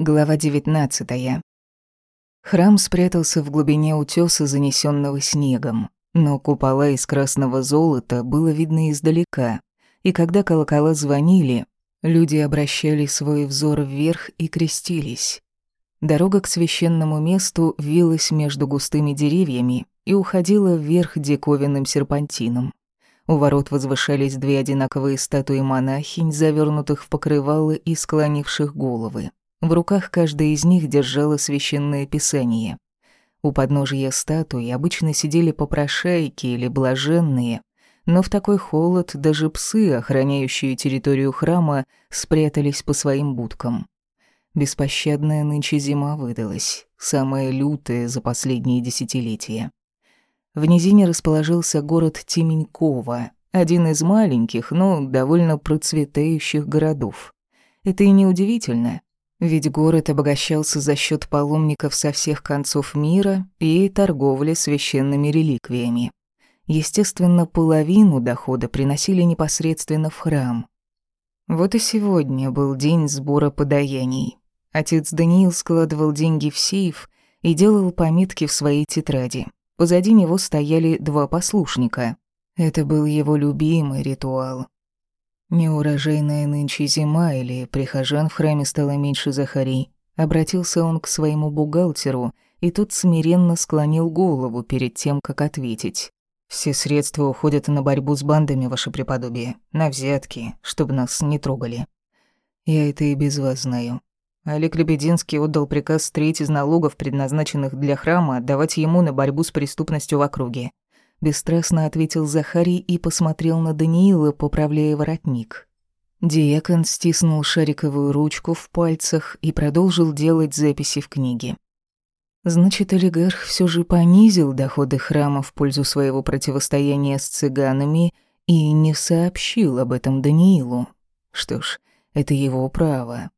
Глава 19. Храм спрятался в глубине утёса, занесённого снегом, но купола из красного золота было видно издалека, и когда колокола звонили, люди обращали свой взор вверх и крестились. Дорога к священному месту вилась между густыми деревьями и уходила вверх диковинным серпантином. У ворот возвышались две одинаковые статуи монахинь, завернутых в покрывало и склонивших головы. В руках каждая из них держала священное писание. У подножия статуи обычно сидели попрошайки или блаженные, но в такой холод даже псы, охраняющие территорию храма, спрятались по своим будкам. Беспощадная нынче зима выдалась, самая лютая за последние десятилетия. В низине расположился город Тименькова, один из маленьких, но довольно процветающих городов. Это и неудивительно. Ведь город обогащался за счет паломников со всех концов мира и торговли священными реликвиями. Естественно, половину дохода приносили непосредственно в храм. Вот и сегодня был день сбора подаяний. Отец Даниил складывал деньги в сейф и делал пометки в своей тетради. Позади него стояли два послушника. Это был его любимый ритуал. Неурожайная нынче зима или прихожан в храме стало меньше Захарий. Обратился он к своему бухгалтеру, и тот смиренно склонил голову перед тем, как ответить. «Все средства уходят на борьбу с бандами, ваше преподобие, на взятки, чтобы нас не трогали. Я это и без вас знаю. Олег Лебединский отдал приказ треть из налогов, предназначенных для храма, отдавать ему на борьбу с преступностью в округе. Бесстрастно ответил Захарий и посмотрел на Даниила, поправляя воротник. Диакон стиснул шариковую ручку в пальцах и продолжил делать записи в книге. Значит, олигарх все же понизил доходы храма в пользу своего противостояния с цыганами и не сообщил об этом Даниилу. Что ж, это его право.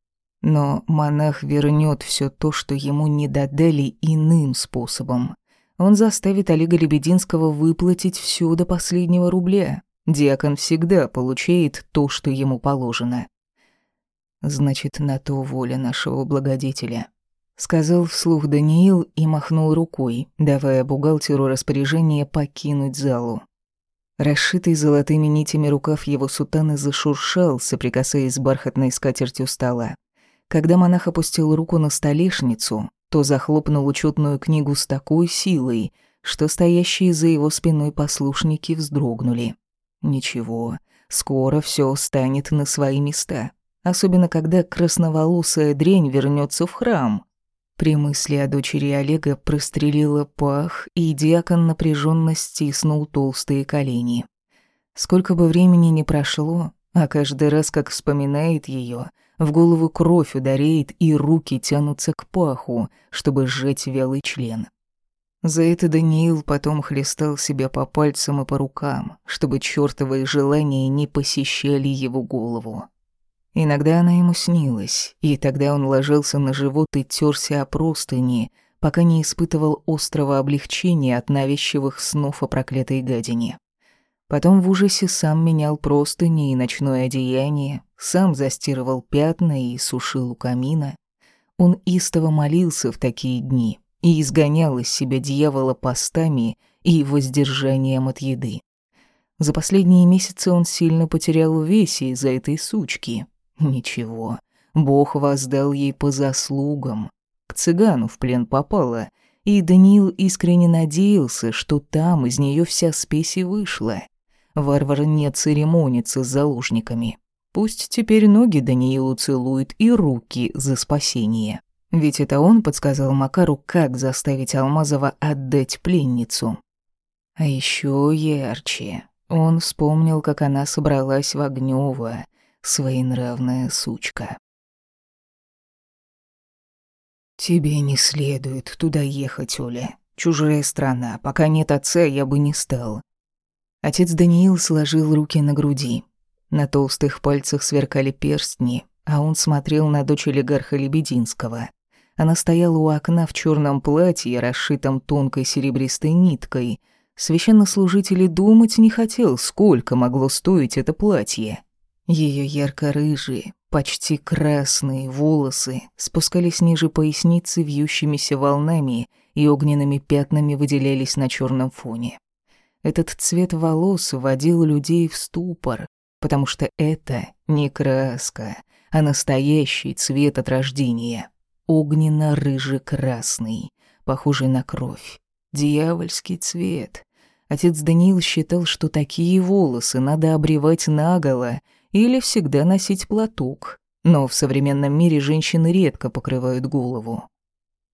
Но монах вернет все то, что ему не додали иным способом. Он заставит Олега Лебединского выплатить все до последнего рубля. Диакон всегда получает то, что ему положено. Значит, на то воля нашего благодетеля. Сказал вслух Даниил и махнул рукой, давая бухгалтеру распоряжение покинуть залу. Расшитый золотыми нитями рукав его сутаны зашуршал, соприкасаясь с бархатной скатертью стола. Когда монах опустил руку на столешницу, то захлопнул учетную книгу с такой силой, что стоящие за его спиной послушники вздрогнули. Ничего, скоро все станет на свои места, особенно когда красноволосая дрень вернется в храм. При мысли о дочери Олега прострелила пах, и диакон напряженно стиснул толстые колени. Сколько бы времени ни прошло, а каждый раз, как вспоминает ее, в голову кровь ударяет, и руки тянутся к паху, чтобы сжать вялый член. За это Даниил потом хлестал себя по пальцам и по рукам, чтобы чёртовые желания не посещали его голову. Иногда она ему снилась, и тогда он ложился на живот и тёрся о простыни, пока не испытывал острого облегчения от навязчивых снов о проклятой гадине. Потом в ужасе сам менял простыни и ночное одеяние, сам застирывал пятна и сушил у камина. Он истово молился в такие дни и изгонял из себя дьявола постами и воздержанием от еды. За последние месяцы он сильно потерял весе из-за этой сучки. Ничего, Бог воздал ей по заслугам. К цыгану в плен попала, и Даниил искренне надеялся, что там из нее вся спесь и вышла. Варвар не церемонится с заложниками. Пусть теперь ноги Даниилу целуют и руки за спасение. Ведь это он подсказал Макару, как заставить Алмазова отдать пленницу. А еще ярче. Он вспомнил, как она собралась в Огнёво, своенравная сучка. «Тебе не следует туда ехать, Оля. Чужая страна. Пока нет отца, я бы не стал. Отец Даниил сложил руки на груди. На толстых пальцах сверкали перстни, а он смотрел на дочь олигарха Лебединского. Она стояла у окна в черном платье, расшитом тонкой серебристой ниткой. Священнослужитель думать не хотел, сколько могло стоить это платье. Ее ярко-рыжие, Почти красные волосы спускались ниже поясницы вьющимися волнами и огненными пятнами выделялись на черном фоне. Этот цвет волос вводил людей в ступор, потому что это не краска, а настоящий цвет от рождения. Огненно-рыже-красный, похожий на кровь. Дьявольский цвет. Отец Даниил считал, что такие волосы надо обревать наголо или всегда носить платок. Но в современном мире женщины редко покрывают голову.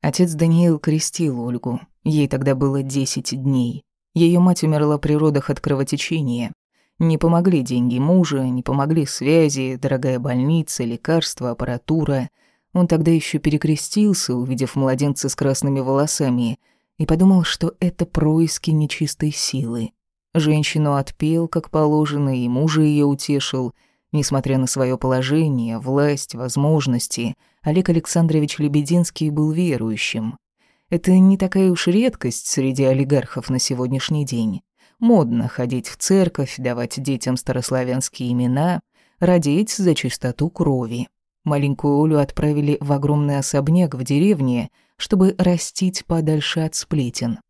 Отец Даниил крестил Ольгу. Ей тогда было 10 дней. Ее мать умерла при родах от кровотечения. Не помогли деньги мужа, не помогли связи, дорогая больница, лекарства, аппаратура. Он тогда еще перекрестился, увидев младенца с красными волосами, и подумал, что это происки нечистой силы. Женщину отпел, как положено, и мужа ее утешил — Несмотря на свое положение, власть, возможности, Олег Александрович Лебединский был верующим. Это не такая уж редкость среди олигархов на сегодняшний день. Модно ходить в церковь, давать детям старославянские имена, родить за чистоту крови. Маленькую Олю отправили в огромный особняк в деревне, чтобы растить подальше от сплетен.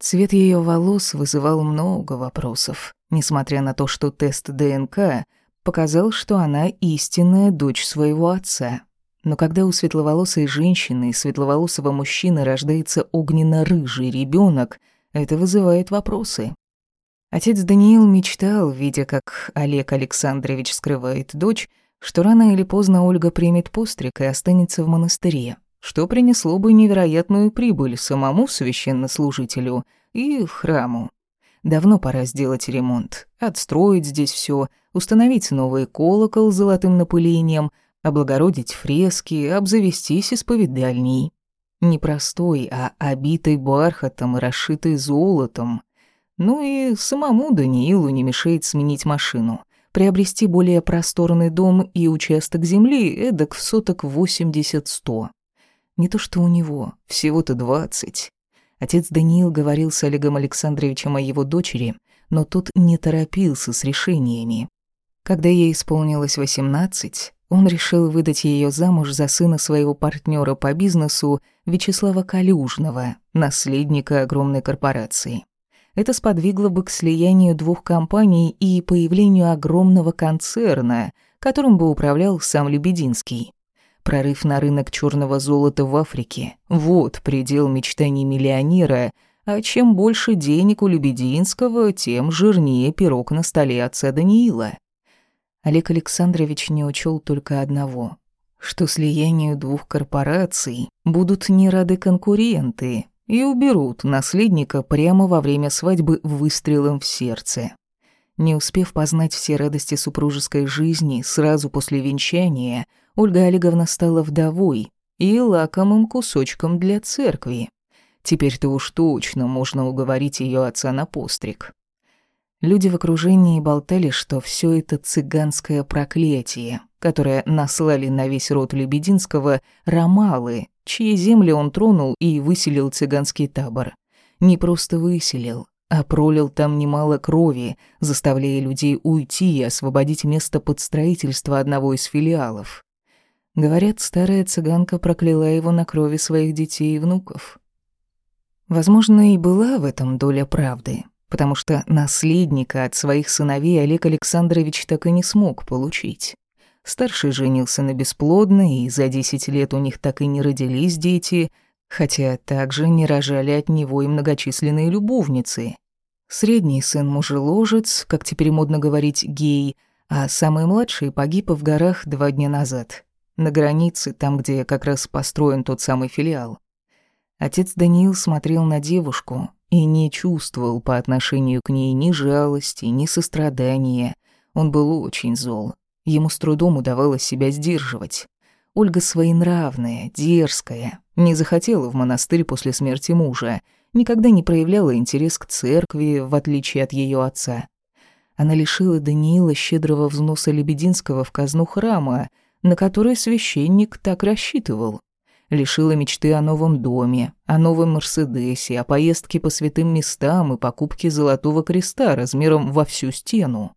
Цвет ее волос вызывал много вопросов, несмотря на то, что тест ДНК показал, что она истинная дочь своего отца. Но когда у светловолосой женщины и светловолосого мужчины рождается огненно-рыжий ребенок, это вызывает вопросы. Отец Даниил мечтал, видя, как Олег Александрович скрывает дочь, что рано или поздно Ольга примет постриг и останется в монастыре, что принесло бы невероятную прибыль самому священнослужителю и храму. Давно пора сделать ремонт, отстроить здесь все, установить новый колокол с золотым напылением, облагородить фрески, обзавестись исповедальней. Не простой, а обитой бархатом и расшитой золотом. Ну и самому Даниилу не мешает сменить машину, приобрести более просторный дом и участок земли эдак в соток 80-100. Не то что у него, всего-то 20. Отец Даниил говорил с Олегом Александровичем о его дочери, но тот не торопился с решениями. Когда ей исполнилось 18, он решил выдать ее замуж за сына своего партнера по бизнесу Вячеслава Калюжного, наследника огромной корпорации. Это сподвигло бы к слиянию двух компаний и появлению огромного концерна, которым бы управлял сам Лебединский. Прорыв на рынок черного золота в Африке – вот предел мечтаний миллионера, а чем больше денег у Лебединского, тем жирнее пирог на столе отца Даниила. Олег Александрович не учел только одного – что слиянию двух корпораций будут не рады конкуренты и уберут наследника прямо во время свадьбы выстрелом в сердце. Не успев познать все радости супружеской жизни сразу после венчания – Ольга Олеговна стала вдовой и лакомым кусочком для церкви. Теперь-то уж точно можно уговорить ее отца на постриг. Люди в окружении болтали, что все это цыганское проклятие, которое наслали на весь род Лебединского ромалы, чьи земли он тронул и выселил цыганский табор. Не просто выселил, а пролил там немало крови, заставляя людей уйти и освободить место под строительство одного из филиалов. Говорят, старая цыганка прокляла его на крови своих детей и внуков. Возможно, и была в этом доля правды, потому что наследника от своих сыновей Олег Александрович так и не смог получить. Старший женился на бесплодной, и за десять лет у них так и не родились дети, хотя также не рожали от него и многочисленные любовницы. Средний сын мужеложец, как теперь модно говорить, гей, а самый младший погиб в горах два дня назад на границе, там, где как раз построен тот самый филиал. Отец Даниил смотрел на девушку и не чувствовал по отношению к ней ни жалости, ни сострадания. Он был очень зол. Ему с трудом удавалось себя сдерживать. Ольга своенравная, дерзкая, не захотела в монастырь после смерти мужа, никогда не проявляла интерес к церкви, в отличие от ее отца. Она лишила Даниила щедрого взноса Лебединского в казну храма, на который священник так рассчитывал. Лишила мечты о новом доме, о новом Мерседесе, о поездке по святым местам и покупке золотого креста размером во всю стену.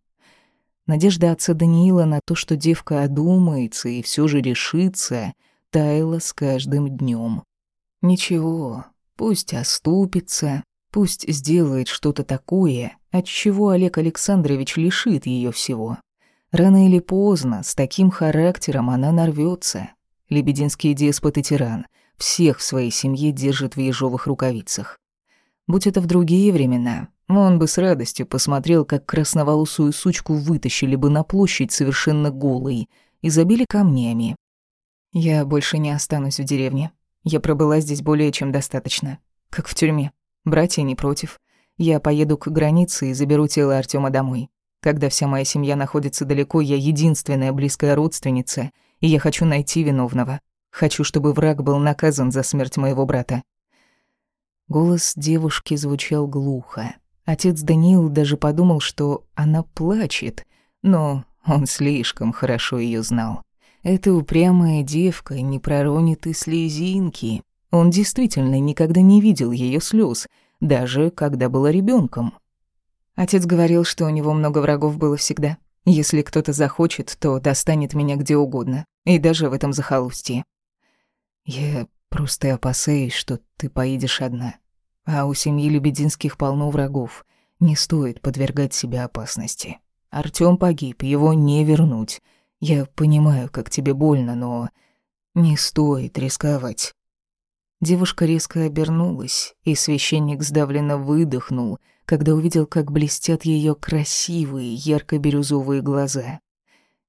Надежда отца Даниила на то, что девка одумается и все же решится, таяла с каждым днем. Ничего, пусть оступится, пусть сделает что-то такое, от чего Олег Александрович лишит ее всего. Рано или поздно, с таким характером она нарвется. Лебединский деспот и тиран всех в своей семье держит в ежовых рукавицах. Будь это в другие времена, он бы с радостью посмотрел, как красноволосую сучку вытащили бы на площадь совершенно голой и забили камнями. Я больше не останусь в деревне. Я пробыла здесь более чем достаточно. Как в тюрьме. Братья не против. Я поеду к границе и заберу тело Артема домой. Когда вся моя семья находится далеко, я единственная близкая родственница, и я хочу найти виновного. Хочу, чтобы враг был наказан за смерть моего брата. Голос девушки звучал глухо. Отец Даниил даже подумал, что она плачет, но он слишком хорошо ее знал. Эта упрямая девка не проронит и слезинки. Он действительно никогда не видел ее слез, даже когда была ребенком. Отец говорил, что у него много врагов было всегда. Если кто-то захочет, то достанет меня где угодно, и даже в этом захолустье. Я просто опасаюсь, что ты поедешь одна. А у семьи Лебединских полно врагов. Не стоит подвергать себя опасности. Артём погиб, его не вернуть. Я понимаю, как тебе больно, но не стоит рисковать. Девушка резко обернулась, и священник сдавленно выдохнул, когда увидел, как блестят её красивые, ярко-бирюзовые глаза.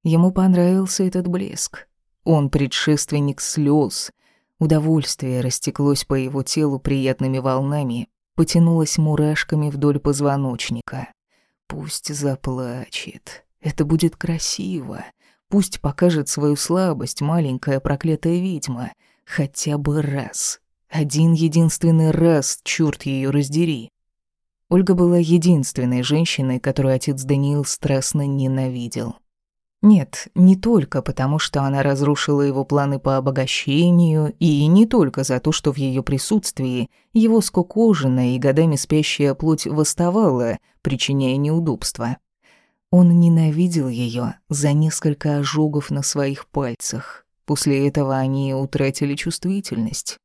Ему понравился этот блеск. Он предшественник слёз, Удовольствие растеклось по его телу приятными волнами, потянулось мурашками вдоль позвоночника. Пусть заплачет. Это будет красиво. Пусть покажет свою слабость маленькая проклятая ведьма. Хотя бы раз. Один единственный раз, чёрт её раздери. Ольга была единственной женщиной, которую отец Даниил страстно ненавидел. Нет, не только потому, что она разрушила его планы по обогащению, и не только за то, что в ее присутствии его скукоженная и годами спящая плоть восставала, причиняя неудобства. Он ненавидел ее за несколько ожогов на своих пальцах. После этого они утратили чувствительность.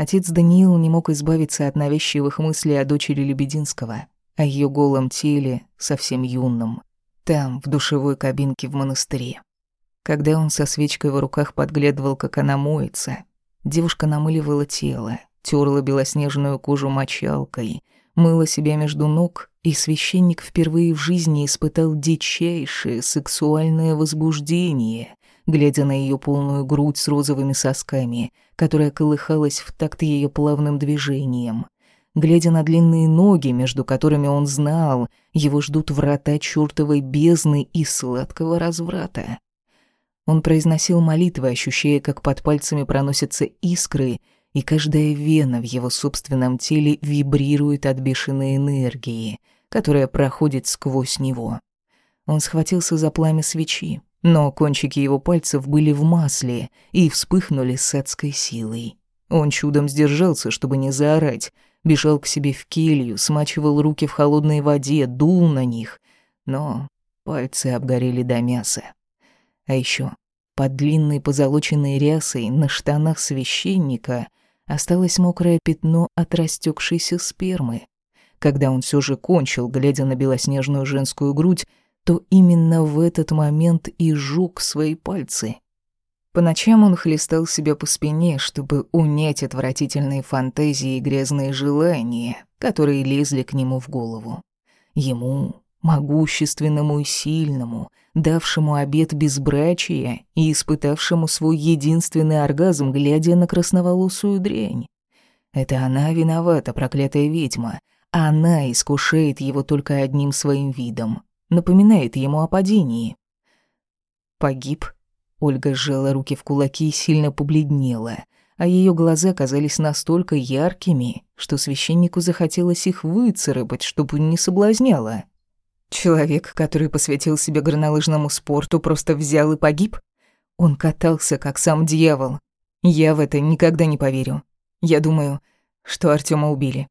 Отец Даниил не мог избавиться от навязчивых мыслей о дочери Лебединского, о ее голом теле, совсем юном. Там, в душевой кабинке в монастыре. Когда он со свечкой в руках подглядывал, как она моется, девушка намыливала тело, терла белоснежную кожу мочалкой, мыла себя между ног, и священник впервые в жизни испытал дичайшее сексуальное возбуждение, глядя на ее полную грудь с розовыми сосками, которая колыхалась в такт ее плавным движением — глядя на длинные ноги, между которыми он знал, его ждут врата чёртовой бездны и сладкого разврата. Он произносил молитвы, ощущая, как под пальцами проносятся искры, и каждая вена в его собственном теле вибрирует от бешеной энергии, которая проходит сквозь него. Он схватился за пламя свечи, но кончики его пальцев были в масле и вспыхнули с адской силой. Он чудом сдержался, чтобы не заорать, бежал к себе в келью, смачивал руки в холодной воде, дул на них, но пальцы обгорели до мяса. А еще под длинной позолоченной рясой на штанах священника осталось мокрое пятно от растекшейся спермы. Когда он все же кончил, глядя на белоснежную женскую грудь, то именно в этот момент и жук свои пальцы — по ночам он хлестал себя по спине, чтобы унять отвратительные фантазии и грязные желания, которые лезли к нему в голову. Ему, могущественному и сильному, давшему обет безбрачия и испытавшему свой единственный оргазм, глядя на красноволосую дрянь. Это она виновата, проклятая ведьма. Она искушает его только одним своим видом, напоминает ему о падении. Погиб Ольга сжала руки в кулаки и сильно побледнела, а ее глаза казались настолько яркими, что священнику захотелось их выцарапать, чтобы не соблазняло. Человек, который посвятил себя горнолыжному спорту, просто взял и погиб? Он катался, как сам дьявол. Я в это никогда не поверю. Я думаю, что Артема убили.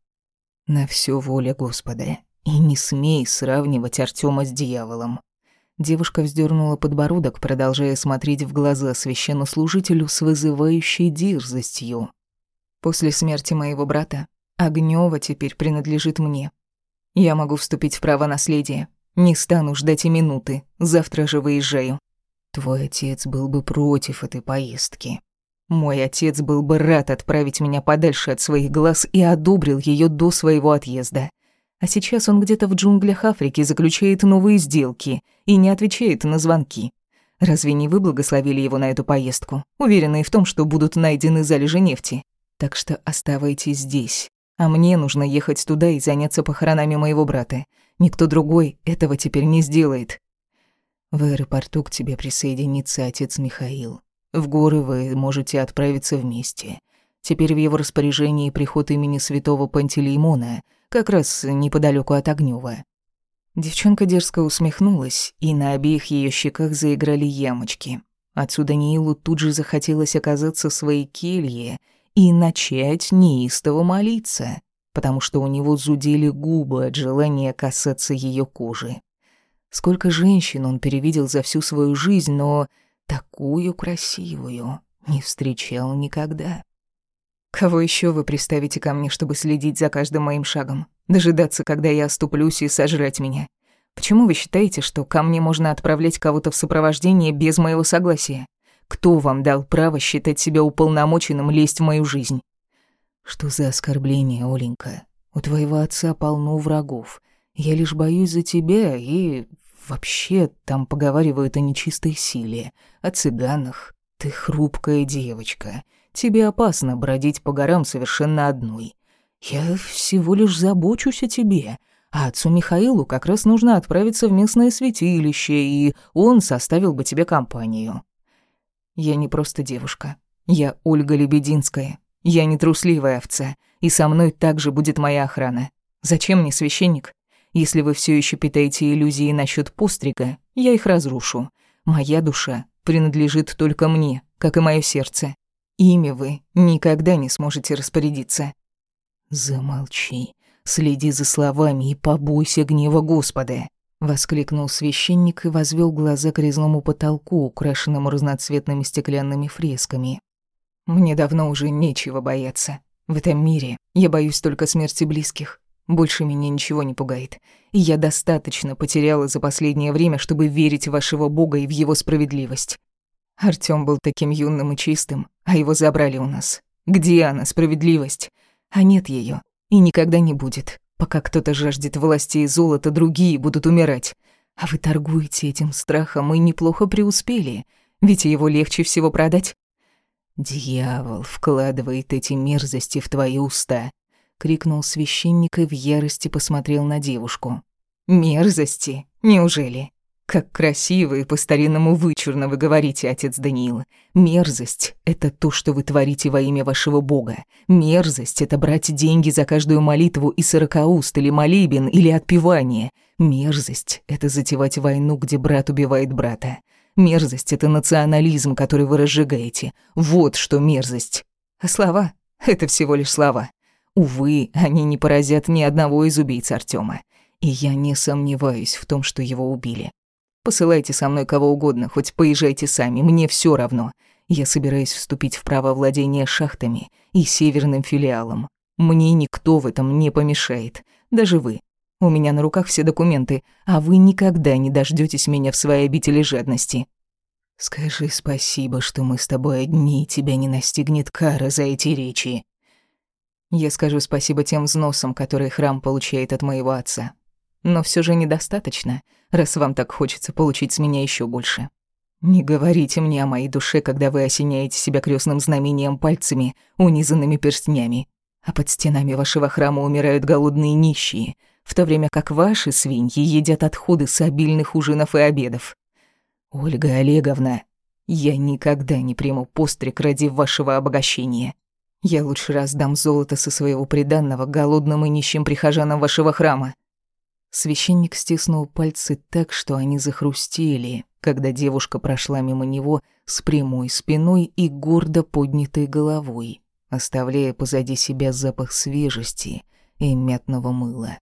На все воля Господа. И не смей сравнивать Артема с дьяволом. Девушка вздернула подбородок, продолжая смотреть в глаза священнослужителю с вызывающей дерзостью. «После смерти моего брата Огнёва теперь принадлежит мне. Я могу вступить в право наследия. Не стану ждать и минуты. Завтра же выезжаю. Твой отец был бы против этой поездки. Мой отец был бы рад отправить меня подальше от своих глаз и одобрил ее до своего отъезда. А сейчас он где-то в джунглях Африки заключает новые сделки и не отвечает на звонки. Разве не вы благословили его на эту поездку, уверенные в том, что будут найдены залежи нефти? Так что оставайтесь здесь. А мне нужно ехать туда и заняться похоронами моего брата. Никто другой этого теперь не сделает. В аэропорту к тебе присоединится отец Михаил. В горы вы можете отправиться вместе. Теперь в его распоряжении приход имени святого Пантелеймона, как раз неподалеку от Огнёва. Девчонка дерзко усмехнулась, и на обеих ее щеках заиграли ямочки. Отсюда Даниилу тут же захотелось оказаться в своей келье и начать неистово молиться, потому что у него зудели губы от желания касаться ее кожи. Сколько женщин он перевидел за всю свою жизнь, но такую красивую не встречал никогда. Кого еще вы приставите ко мне, чтобы следить за каждым моим шагом, дожидаться, когда я оступлюсь и сожрать меня? Почему вы считаете, что ко мне можно отправлять кого-то в сопровождение без моего согласия? Кто вам дал право считать себя уполномоченным лезть в мою жизнь? Что за оскорбление, Оленька? У твоего отца полно врагов. Я лишь боюсь за тебя и Вообще, там поговаривают о нечистой силе, о цыганах. Ты хрупкая девочка. Тебе опасно бродить по горам совершенно одной. Я всего лишь забочусь о тебе. А отцу Михаилу как раз нужно отправиться в местное святилище, и он составил бы тебе компанию. Я не просто девушка. Я Ольга Лебединская. Я не трусливая овца, и со мной также будет моя охрана. Зачем мне священник? Если вы все еще питаете иллюзии насчет пострига, я их разрушу. Моя душа принадлежит только мне, как и мое сердце. Ими вы никогда не сможете распорядиться. Замолчи, следи за словами и побойся гнева Господа. Воскликнул священник и возвел глаза к резному потолку, украшенному разноцветными стеклянными фресками. «Мне давно уже нечего бояться. В этом мире я боюсь только смерти близких. Больше меня ничего не пугает. И я достаточно потеряла за последнее время, чтобы верить в вашего Бога и в его справедливость. Артём был таким юным и чистым, а его забрали у нас. Где она, справедливость? А нет её. И никогда не будет. Пока кто-то жаждет власти и золота, другие будут умирать. А вы торгуете этим страхом и неплохо преуспели. Ведь его легче всего продать. Дьявол вкладывает эти мерзости в твои уста крикнул священник и в ярости посмотрел на девушку. Мерзости, неужели? Как красиво и по-старинному вычурно вы говорите, отец Даниил. Мерзость — это то, что вы творите во имя вашего бога. Мерзость — это брать деньги за каждую молитву и сорокауст, или молебен, или отпевание. Мерзость — это затевать войну, где брат убивает брата. Мерзость — это национализм, который вы разжигаете. Вот что мерзость. А слова — это всего лишь слова. Увы, они не поразят ни одного из убийц Артема. И я не сомневаюсь в том, что его убили. Посылайте со мной кого угодно, хоть поезжайте сами, мне все равно. Я собираюсь вступить в право владения шахтами и северным филиалом. Мне никто в этом не помешает, даже вы. У меня на руках все документы, а вы никогда не дождетесь меня в своей обители жадности. Скажи спасибо, что мы с тобой одни, и тебя не настигнет кара за эти речи. Я скажу спасибо тем взносам, которые храм получает от моего отца. Но все же недостаточно, раз вам так хочется получить с меня еще больше. Не говорите мне о моей душе, когда вы осеняете себя крестным знамением пальцами, унизанными перстнями. А под стенами вашего храма умирают голодные нищие, в то время как ваши свиньи едят отходы с обильных ужинов и обедов. Ольга Олеговна, я никогда не приму постриг ради вашего обогащения. Я лучше раздам золото со своего приданного голодным и нищим прихожанам вашего храма». Священник стиснул пальцы так, что они захрустели, когда девушка прошла мимо него с прямой спиной и гордо поднятой головой, оставляя позади себя запах свежести и мятного мыла.